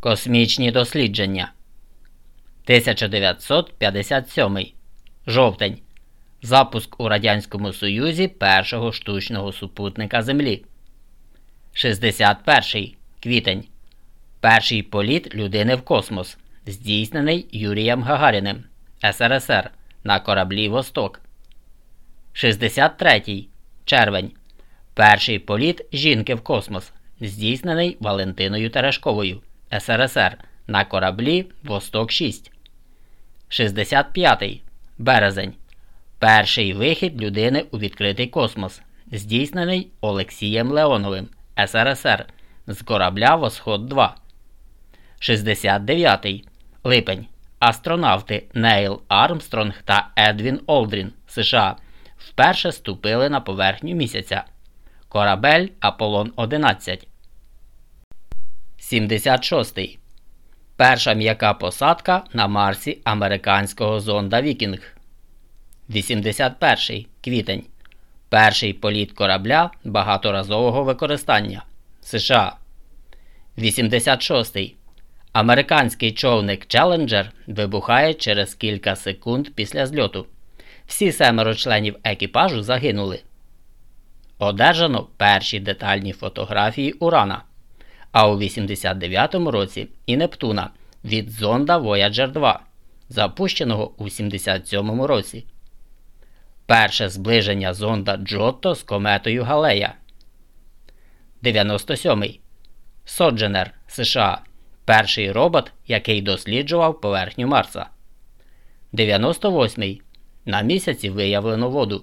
Космічні дослідження 1957 жовтень. Запуск у Радянському Союзі першого штучного супутника Землі. 61 квітень. Перший політ людини в космос, здійснений Юрієм Гагаріним СРСР на кораблі Восток. 63 червень. Перший політ жінки в космос, здійснений Валентиною Терешковою СРСР на кораблі Восток 6. 65 березень. Перший вихід людини у відкритий космос, здійснений Олексієм Леоновим СРСР з корабля Восход 2. 69 липень. Астронавти Нейл Армстронг та Едвін Олдрін США вперше ступили на поверхню місяця. Корабель Аполлон 11. 76. Перша м'яка посадка на Марсі американського зонда Вікінг. 81 квітень. Перший політ корабля багаторазового використання США. 86. Американський човник Челленджер вибухає через кілька секунд після зльоту. Всі семеро членів екіпажу загинули. Одержано перші детальні фотографії Урана. А у 89-му році і Нептуна від зонда Voyager 2, запущеного у 77-му році. Перше зближення зонда Джотто з кометою Галея. 97. Содженер США. Перший робот, який досліджував поверхню Марса. 98. На місяці виявлено воду.